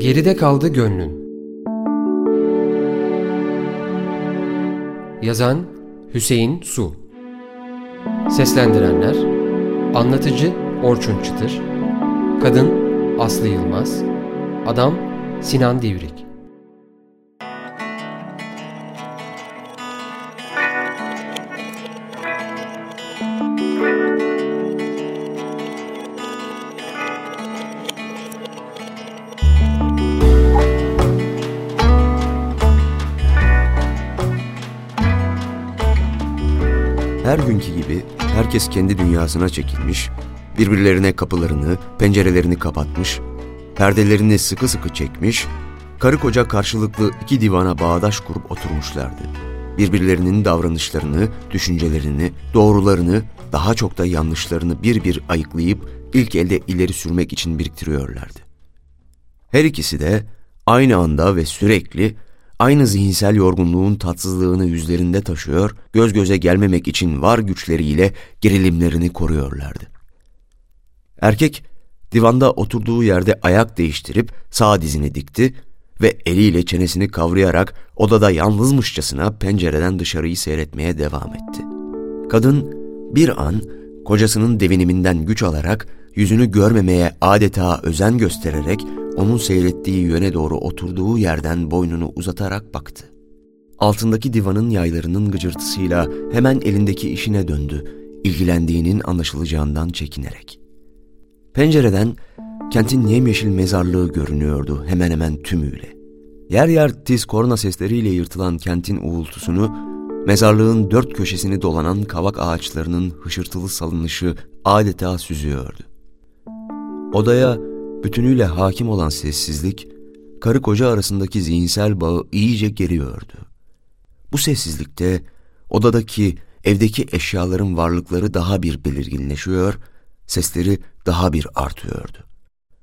Geride kaldı gönlün. Yazan Hüseyin Su. Seslendirenler Anlatıcı Orçun Çıtır. Kadın Aslı Yılmaz. Adam Sinan Divrik Her günkü gibi herkes kendi dünyasına çekilmiş, birbirlerine kapılarını, pencerelerini kapatmış, perdelerini sıkı sıkı çekmiş, karı koca karşılıklı iki divana bağdaş kurup oturmuşlardı. Birbirlerinin davranışlarını, düşüncelerini, doğrularını, daha çok da yanlışlarını bir bir ayıklayıp ilk elde ileri sürmek için biriktiriyorlardı. Her ikisi de aynı anda ve sürekli aynı zihinsel yorgunluğun tatsızlığını yüzlerinde taşıyor, göz göze gelmemek için var güçleriyle gerilimlerini koruyorlardı. Erkek divanda oturduğu yerde ayak değiştirip sağ dizini dikti ve eliyle çenesini kavrayarak odada yalnızmışçasına pencereden dışarıyı seyretmeye devam etti. Kadın bir an kocasının deviniminden güç alarak yüzünü görmemeye adeta özen göstererek onun seyrettiği yöne doğru oturduğu yerden boynunu uzatarak baktı. Altındaki divanın yaylarının gıcırtısıyla hemen elindeki işine döndü, ilgilendiğinin anlaşılacağından çekinerek. Pencereden kentin yemyeşil mezarlığı görünüyordu hemen hemen tümüyle. Yer yer tiz korna sesleriyle yırtılan kentin uğultusunu, mezarlığın dört köşesini dolanan kavak ağaçlarının hışırtılı salınışı adeta süzüyordu. Odaya bütünüyle hakim olan sessizlik, karı koca arasındaki zihinsel bağı iyice geriyordu. Bu sessizlikte odadaki, evdeki eşyaların varlıkları daha bir belirginleşiyor, sesleri daha bir artıyordu.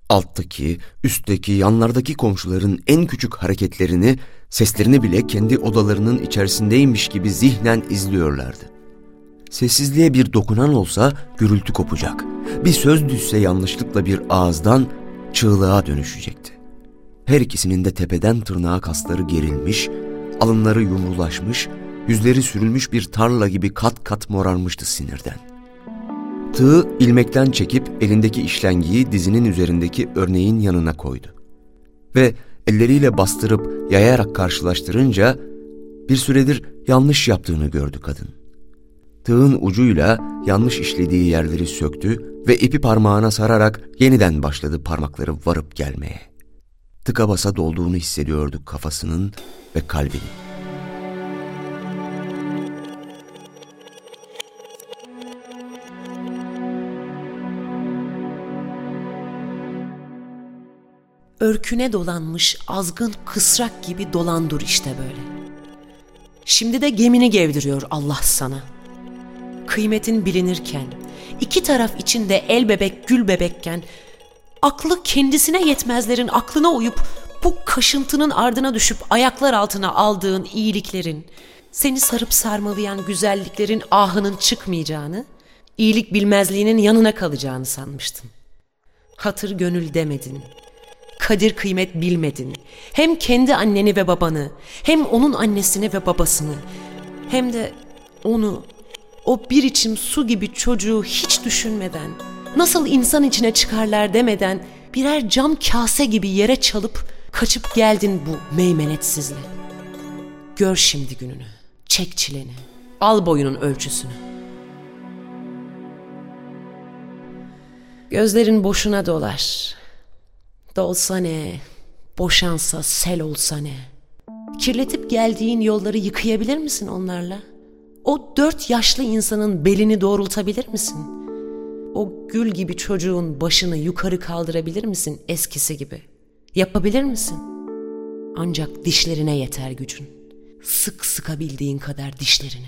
Alttaki, üstteki, yanlardaki komşuların en küçük hareketlerini, seslerini bile kendi odalarının içerisindeymiş gibi zihnen izliyorlardı. Sessizliğe bir dokunan olsa gürültü kopacak. Bir söz düşse yanlışlıkla bir ağızdan çığlığa dönüşecekti. Her ikisinin de tepeden tırnağa kasları gerilmiş, alınları yumrulaşmış, yüzleri sürülmüş bir tarla gibi kat kat morarmıştı sinirden. Tığı ilmekten çekip elindeki işlengiyi dizinin üzerindeki örneğin yanına koydu. Ve elleriyle bastırıp yayarak karşılaştırınca bir süredir yanlış yaptığını gördü kadın. Tığın ucuyla yanlış işlediği yerleri söktü ve ipi parmağına sararak yeniden başladı parmakları varıp gelmeye. Tıka basa dolduğunu hissediyordu kafasının ve kalbinin. Örküne dolanmış azgın kısrak gibi dolan dur işte böyle. Şimdi de gemini gevdiriyor Allah sana. Kıymetin bilinirken, iki taraf içinde el bebek gül bebekken, aklı kendisine yetmezlerin aklına uyup bu kaşıntının ardına düşüp ayaklar altına aldığın iyiliklerin, seni sarıp sarmalayan güzelliklerin ahının çıkmayacağını, iyilik bilmezliğinin yanına kalacağını sanmıştın. Hatır gönül demedin, kadir kıymet bilmedin. Hem kendi anneni ve babanı, hem onun annesini ve babasını, hem de onu o bir içim su gibi çocuğu hiç düşünmeden, nasıl insan içine çıkarlar demeden birer cam kase gibi yere çalıp kaçıp geldin bu meymenetsizle. Gör şimdi gününü, çek çileni, al boyunun ölçüsünü. Gözlerin boşuna dolar. Dolsa ne, boşansa sel olsa ne. Kirletip geldiğin yolları yıkayabilir misin onlarla?'' O dört yaşlı insanın belini doğrultabilir misin? O gül gibi çocuğun başını yukarı kaldırabilir misin eskisi gibi? Yapabilir misin? Ancak dişlerine yeter gücün. Sık sıkabildiğin kadar dişlerini.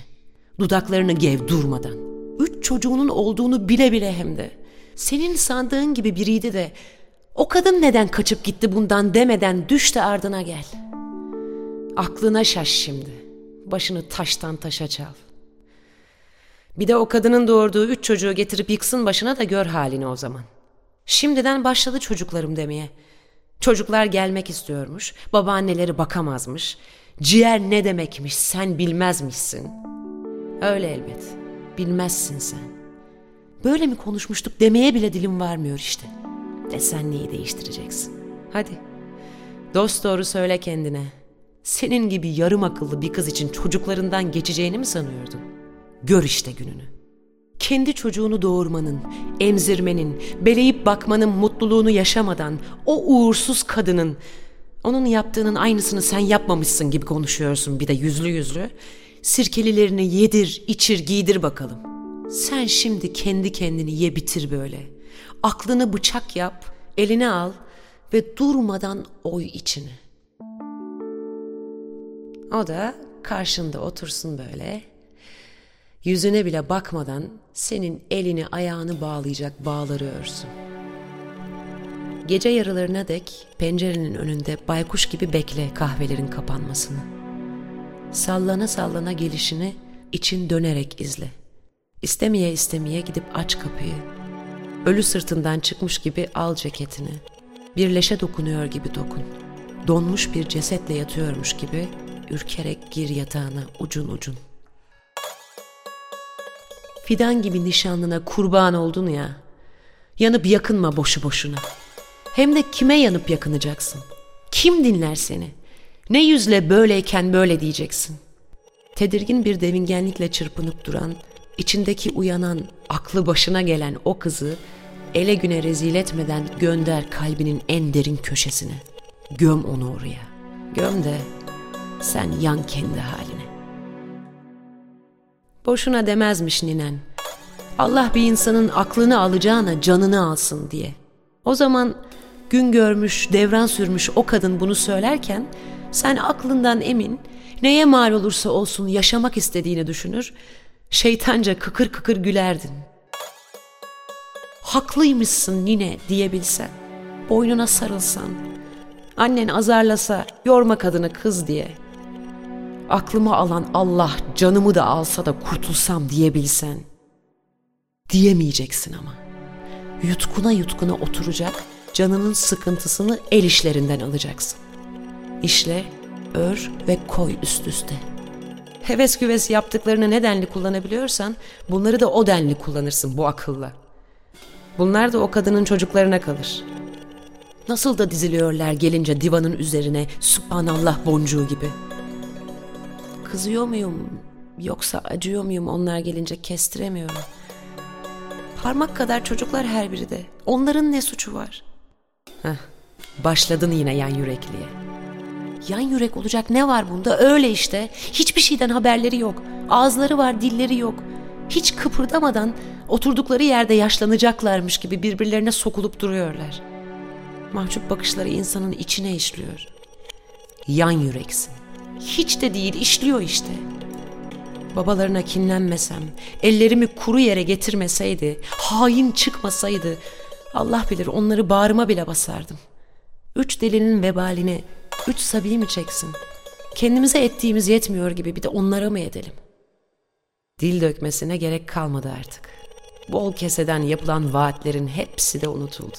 Dudaklarını gev durmadan. Üç çocuğunun olduğunu bile bile hem de. Senin sandığın gibi biriydi de o kadın neden kaçıp gitti bundan demeden düş de ardına gel. Aklına şaş şimdi. Başını taştan taşa çal. Bir de o kadının doğurduğu üç çocuğu getirip yıksın başına da gör halini o zaman. Şimdiden başladı çocuklarım demeye. Çocuklar gelmek istiyormuş, babaanneleri bakamazmış. Ciğer ne demekmiş sen bilmezmişsin. Öyle elbet, bilmezsin sen. Böyle mi konuşmuştuk demeye bile dilim varmıyor işte. E sen neyi değiştireceksin? Hadi, dost doğru söyle kendine. Senin gibi yarım akıllı bir kız için çocuklarından geçeceğini mi sanıyordun? Gör işte gününü. Kendi çocuğunu doğurmanın, emzirmenin, beleyip bakmanın mutluluğunu yaşamadan o uğursuz kadının onun yaptığının aynısını sen yapmamışsın gibi konuşuyorsun bir de yüzlü yüzlü. Sirkelilerini yedir, içir, giydir bakalım. Sen şimdi kendi kendini ye bitir böyle. Aklını bıçak yap, eline al ve durmadan oy içini. O da karşında otursun böyle. Yüzüne bile bakmadan senin elini ayağını bağlayacak bağları örsün. Gece yarılarına dek pencerenin önünde baykuş gibi bekle kahvelerin kapanmasını. Sallana sallana gelişini için dönerek izle. İstemeye istemeye gidip aç kapıyı. Ölü sırtından çıkmış gibi al ceketini. Bir leşe dokunuyor gibi dokun. Donmuş bir cesetle yatıyormuş gibi ürkerek gir yatağına ucun ucun. Fidan gibi nişanlına kurban oldun ya. Yanıp yakınma boşu boşuna. Hem de kime yanıp yakınacaksın? Kim dinler seni? Ne yüzle böyleyken böyle diyeceksin? Tedirgin bir devingenlikle çırpınıp duran, içindeki uyanan, aklı başına gelen o kızı ele güne rezil etmeden gönder kalbinin en derin köşesine. Göm onu oraya. Göm de sen yan kendi haline. Boşuna demezmiş ninen. Allah bir insanın aklını alacağına canını alsın diye. O zaman gün görmüş, devran sürmüş o kadın bunu söylerken sen aklından emin, neye mal olursa olsun yaşamak istediğini düşünür, şeytanca kıkır kıkır gülerdin. Haklıymışsın nine diyebilsen, boynuna sarılsan, annen azarlasa yorma kadını kız diye, aklımı alan Allah canımı da alsa da kurtulsam diyebilsen, diyemeyeceksin ama. Yutkuna yutkuna oturacak, canının sıkıntısını el işlerinden alacaksın. İşle, ör ve koy üst üste. Heves güves yaptıklarını ne denli kullanabiliyorsan bunları da o denli kullanırsın bu akılla. Bunlar da o kadının çocuklarına kalır. Nasıl da diziliyorlar gelince divanın üzerine subhanallah boncuğu gibi. Kızıyor muyum yoksa acıyor muyum onlar gelince kestiremiyorum. Parmak kadar çocuklar her biri de. Onların ne suçu var? Heh, başladın yine yan yürekliye. Yan yürek olacak ne var bunda? Öyle işte. Hiçbir şeyden haberleri yok. Ağızları var, dilleri yok. Hiç kıpırdamadan oturdukları yerde yaşlanacaklarmış gibi birbirlerine sokulup duruyorlar. Mahcup bakışları insanın içine işliyor. Yan yüreksin. Hiç de değil, işliyor işte. Babalarına kinlenmesem, ellerimi kuru yere getirmeseydi, hain çıkmasaydı, Allah bilir onları bağrıma bile basardım. Üç delinin vebalini üç sabi mi çeksin? Kendimize ettiğimiz yetmiyor gibi bir de onlara mı edelim? Dil dökmesine gerek kalmadı artık. Bol keseden yapılan vaatlerin hepsi de unutuldu.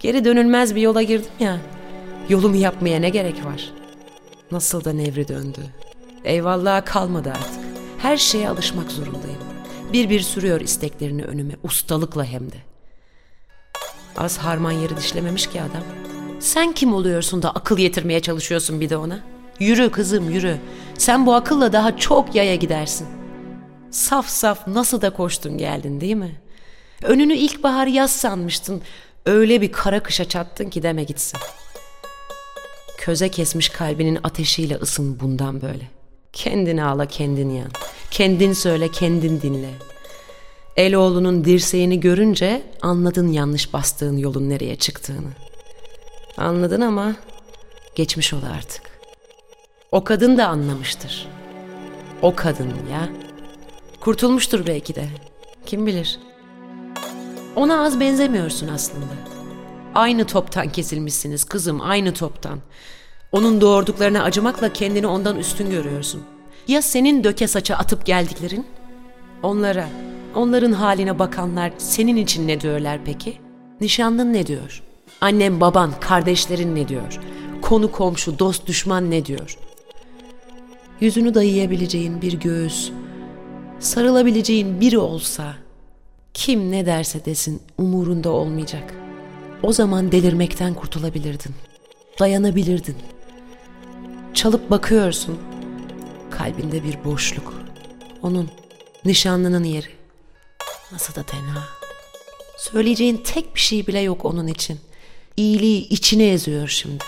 Geri dönülmez bir yola girdim ya. Yolumu yapmaya ne gerek var? Nasıl da nevri döndü. Eyvallah kalmadı artık. Her şeye alışmak zorundayım. Bir bir sürüyor isteklerini önüme, ustalıkla hem de. Az harman yeri dişlememiş ki adam. Sen kim oluyorsun da akıl yetirmeye çalışıyorsun bir de ona? Yürü kızım yürü. Sen bu akılla daha çok yaya gidersin. Saf saf nasıl da koştun geldin değil mi? Önünü ilkbahar yaz sanmıştın. Öyle bir kara kışa çattın ki deme gitsin. Köze kesmiş kalbinin ateşiyle ısın bundan böyle. Kendini ağla kendin yan. Kendin söyle kendin dinle. Eloğlunun dirseğini görünce anladın yanlış bastığın yolun nereye çıktığını. Anladın ama geçmiş ol artık. O kadın da anlamıştır. O kadın ya. Kurtulmuştur belki de. Kim bilir. Ona az benzemiyorsun aslında. Aynı toptan kesilmişsiniz kızım, aynı toptan. Onun doğurduklarına acımakla kendini ondan üstün görüyorsun. Ya senin döke saça atıp geldiklerin? Onlara, onların haline bakanlar senin için ne diyorlar peki? Nişanlın ne diyor? Annem, baban, kardeşlerin ne diyor? Konu komşu, dost düşman ne diyor? Yüzünü dayayabileceğin bir göğüs, sarılabileceğin biri olsa kim ne derse desin umurunda olmayacak. O zaman delirmekten kurtulabilirdin. Dayanabilirdin. Çalıp bakıyorsun. Kalbinde bir boşluk. Onun, nişanlının yeri. Nasıl da tenha. Söyleyeceğin tek bir şey bile yok onun için. İyiliği içine eziyor şimdi.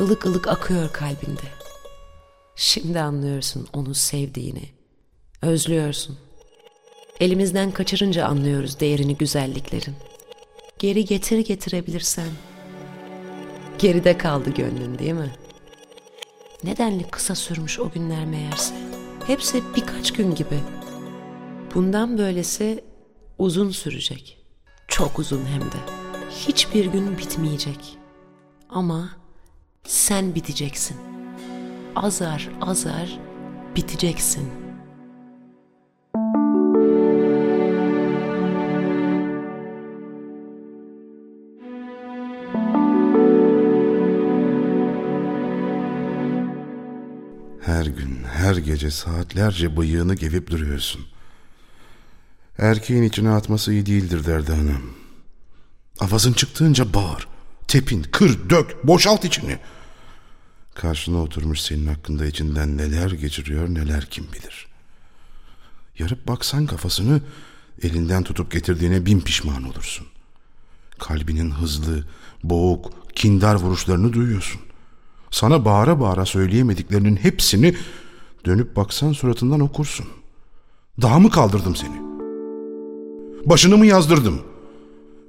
Ilık ılık akıyor kalbinde. Şimdi anlıyorsun onu sevdiğini. Özlüyorsun. Elimizden kaçırınca anlıyoruz değerini güzelliklerin. Geri getir getirebilirsen. Geride kaldı gönlün değil mi? Nedenli kısa sürmüş o günler meğerse. Hepsi birkaç gün gibi. Bundan böylesi uzun sürecek. Çok uzun hem de. Hiçbir gün bitmeyecek. Ama sen biteceksin. Azar azar biteceksin.'' Her gece saatlerce bıyığını gevip duruyorsun. Erkeğin içine atması iyi değildir derdi anam. Avazın çıktığınca bağır, tepin, kır, dök, boşalt içini. Karşına oturmuş senin hakkında içinden neler geçiriyor neler kim bilir. Yarıp baksan kafasını elinden tutup getirdiğine bin pişman olursun. Kalbinin hızlı, boğuk, kindar vuruşlarını duyuyorsun. Sana bağıra bağıra söyleyemediklerinin hepsini dönüp baksan suratından okursun. Daha mı kaldırdım seni? Başını mı yazdırdım?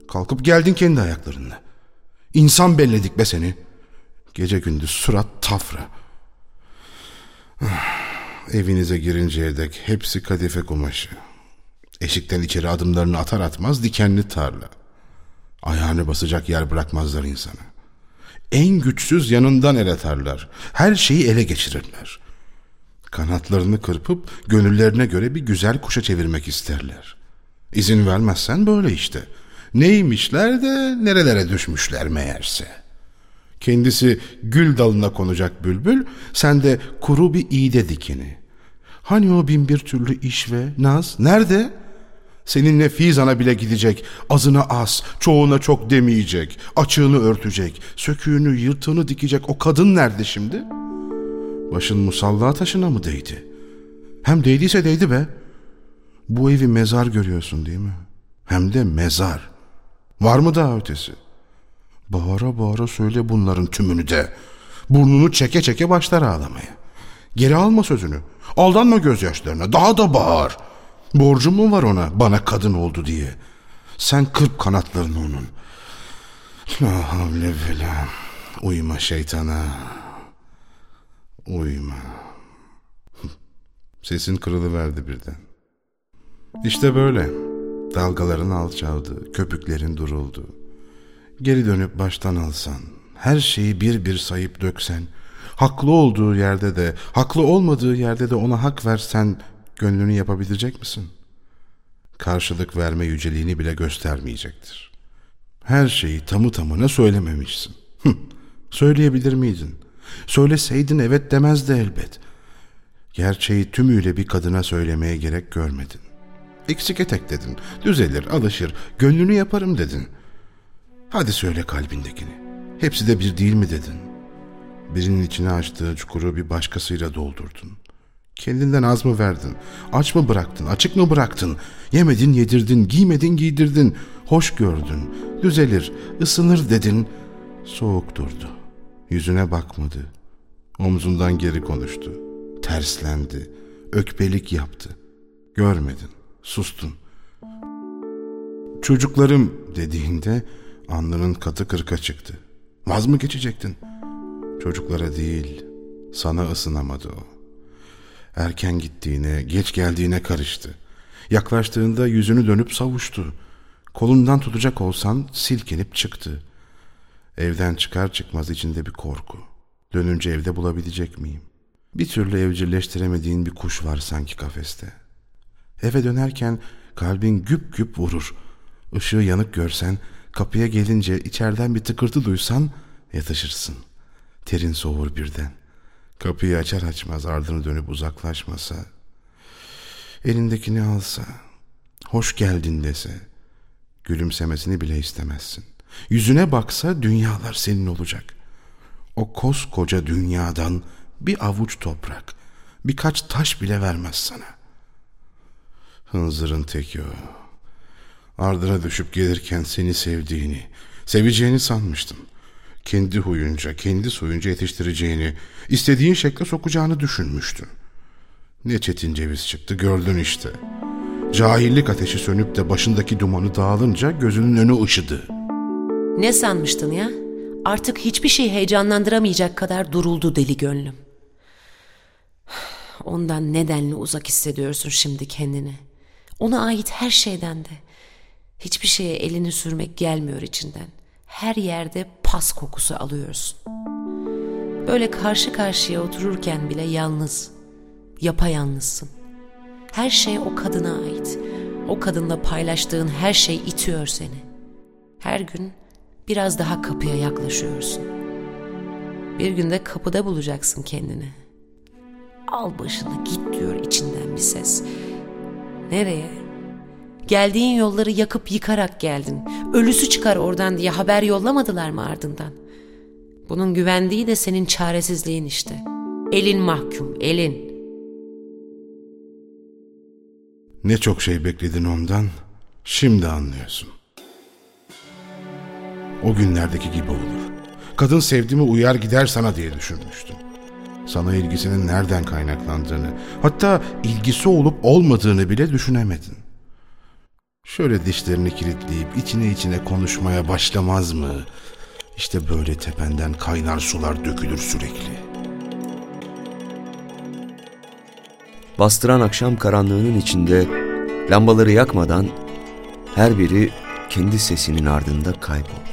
Kalkıp geldin kendi ayaklarınla. İnsan belledik be seni. Gece gündüz surat tafra. Ah, evinize girinceye dek hepsi kadife kumaşı. Eşikten içeri adımlarını atar atmaz dikenli tarla. Ayağını basacak yer bırakmazlar insana en güçsüz yanından el atarlar. Her şeyi ele geçirirler. Kanatlarını kırpıp gönüllerine göre bir güzel kuşa çevirmek isterler. İzin vermezsen böyle işte. Neymişler de nerelere düşmüşler meğerse. Kendisi gül dalına konacak bülbül, sen de kuru bir iğde dikeni. Hani o bin bir türlü iş ve naz nerede? Seninle Fizan'a bile gidecek. Azına az, çoğuna çok demeyecek. Açığını örtecek. Söküğünü, yırtığını dikecek. O kadın nerede şimdi? Başın musalla taşına mı değdi? Hem değdiyse değdi be. Bu evi mezar görüyorsun değil mi? Hem de mezar. Var mı daha ötesi? Bağıra bağıra söyle bunların tümünü de. Burnunu çeke çeke başlar ağlamaya. Geri alma sözünü. Aldanma gözyaşlarına. Daha da bağır.'' Borcum mu var ona bana kadın oldu diye? Sen kırp kanatlarını onun. La havle ve Uyma şeytana. Uyma. Sesin kırılıverdi birden. İşte böyle. Dalgaların alçaldı, köpüklerin duruldu. Geri dönüp baştan alsan, her şeyi bir bir sayıp döksen, haklı olduğu yerde de, haklı olmadığı yerde de ona hak versen gönlünü yapabilecek misin? Karşılık verme yüceliğini bile göstermeyecektir. Her şeyi tamı tamına söylememişsin. Söyleyebilir miydin? Söyleseydin evet demezdi elbet. Gerçeği tümüyle bir kadına söylemeye gerek görmedin. Eksik etek dedin, düzelir, alışır, gönlünü yaparım dedin. Hadi söyle kalbindekini. Hepsi de bir değil mi dedin? Birinin içine açtığı çukuru bir başkasıyla doldurdun. Kendinden az mı verdin? Aç mı bıraktın? Açık mı bıraktın? Yemedin, yedirdin, giymedin, giydirdin. Hoş gördün. Düzelir, ısınır dedin. Soğuk durdu. Yüzüne bakmadı. Omzundan geri konuştu. Terslendi. Ökbelik yaptı. Görmedin. Sustun. Çocuklarım dediğinde alnının katı kırka çıktı. Vaz mı geçecektin? Çocuklara değil, sana ısınamadı o. Erken gittiğine, geç geldiğine karıştı. Yaklaştığında yüzünü dönüp savuştu. Kolundan tutacak olsan silkinip çıktı. Evden çıkar çıkmaz içinde bir korku. Dönünce evde bulabilecek miyim? Bir türlü evcilleştiremediğin bir kuş var sanki kafeste. Eve dönerken kalbin güp güp vurur. Işığı yanık görsen Kapıya gelince içeriden bir tıkırtı duysan yatışırsın. Terin soğur birden. Kapıyı açar açmaz ardını dönüp uzaklaşmasa, elindekini alsa, hoş geldin dese, gülümsemesini bile istemezsin. Yüzüne baksa dünyalar senin olacak. O koskoca dünyadan bir avuç toprak, birkaç taş bile vermez sana. Hınzırın teki o. Ardına düşüp gelirken seni sevdiğini, seveceğini sanmıştım. Kendi huyunca, kendi soyunca yetiştireceğini, istediğin şekle sokacağını düşünmüştün. Ne çetin ceviz çıktı gördün işte. Cahillik ateşi sönüp de başındaki dumanı dağılınca gözünün önü ışıdı. Ne sanmıştın ya? Artık hiçbir şey heyecanlandıramayacak kadar duruldu deli gönlüm. Ondan nedenli uzak hissediyorsun şimdi kendini. Ona ait her şeyden de. Hiçbir şeye elini sürmek gelmiyor içinden. Her yerde pas kokusu alıyorsun. Böyle karşı karşıya otururken bile yalnız, yapayalnızsın. Her şey o kadına ait. O kadınla paylaştığın her şey itiyor seni. Her gün biraz daha kapıya yaklaşıyorsun. Bir günde kapıda bulacaksın kendini. Al başını git diyor içinden bir ses. Nereye? Geldiğin yolları yakıp yıkarak geldin. Ölüsü çıkar oradan diye haber yollamadılar mı ardından? Bunun güvendiği de senin çaresizliğin işte. Elin mahkum, elin. Ne çok şey bekledin ondan, şimdi anlıyorsun. O günlerdeki gibi olur. Kadın sevdiğimi uyar gider sana diye düşünmüştüm. Sana ilgisinin nereden kaynaklandığını, hatta ilgisi olup olmadığını bile düşünemedin. Şöyle dişlerini kilitleyip içine içine konuşmaya başlamaz mı? İşte böyle tependen kaynar sular dökülür sürekli. Bastıran akşam karanlığının içinde lambaları yakmadan her biri kendi sesinin ardında kayboldu.